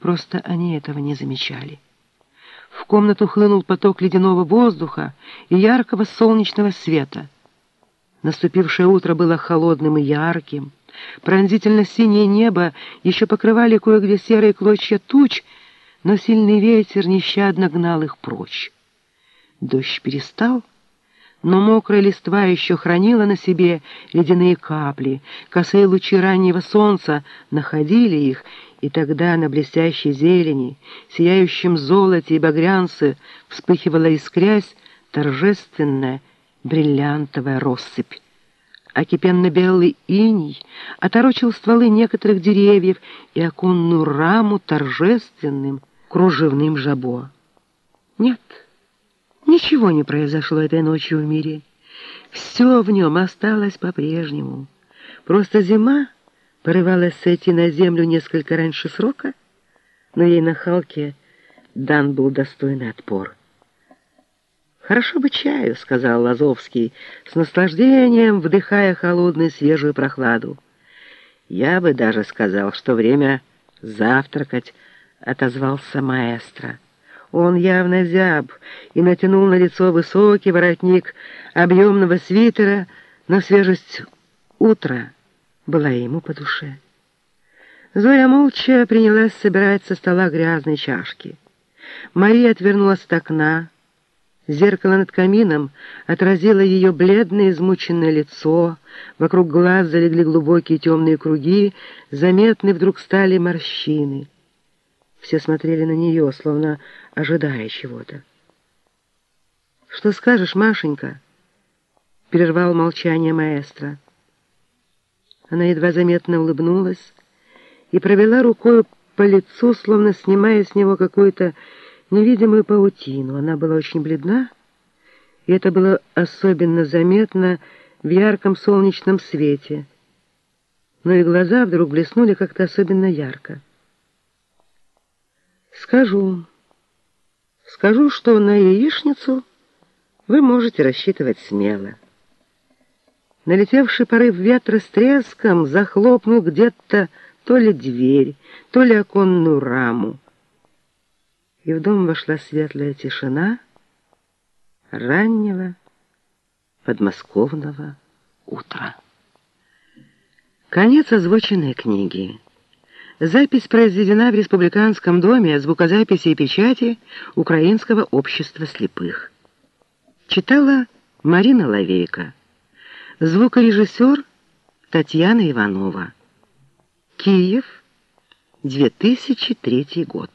Просто они этого не замечали. В комнату хлынул поток ледяного воздуха и яркого солнечного света. Наступившее утро было холодным и ярким. Пронзительно-синее небо еще покрывали кое-где серые клочья туч, но сильный ветер нещадно гнал их прочь. Дождь перестал, но мокрая листва еще хранила на себе ледяные капли, косые лучи раннего солнца находили их, и тогда на блестящей зелени, сияющем золоте и багрянце вспыхивала искрясь торжественная бриллиантовая россыпь. А кипенно-белый иней оторочил стволы некоторых деревьев и оконную раму торжественным кружевным жабо. Нет, ничего не произошло этой ночью в мире. Все в нем осталось по-прежнему. Просто зима порывалась сойти на землю несколько раньше срока, но ей на Халке дан был достойный отпор. «Хорошо бы чаю», — сказал Лазовский, с наслаждением вдыхая холодную свежую прохладу. «Я бы даже сказал, что время завтракать», — отозвался маэстро. Он явно зяб и натянул на лицо высокий воротник объемного свитера, но свежесть утра была ему по душе. Зоя молча принялась собирать со стола грязные чашки. Мария отвернулась от окна. Зеркало над камином отразило ее бледное измученное лицо, вокруг глаз залегли глубокие темные круги, заметны вдруг стали морщины. Все смотрели на нее, словно ожидая чего-то. «Что скажешь, Машенька?» — прервал молчание маэстро. Она едва заметно улыбнулась и провела рукой по лицу, словно снимая с него какую-то невидимую паутину. Она была очень бледна, и это было особенно заметно в ярком солнечном свете. Но и глаза вдруг блеснули как-то особенно ярко. «Скажу, скажу, что на яичницу вы можете рассчитывать смело». Налетевший порыв ветра с треском захлопнул где-то то ли дверь, то ли оконную раму. И в дом вошла светлая тишина раннего подмосковного утра. Конец озвученной книги. Запись произведена в Республиканском доме звукозаписи и печати Украинского общества слепых. Читала Марина Лавейко. Звукорежиссер Татьяна Иванова. Киев, 2003 год.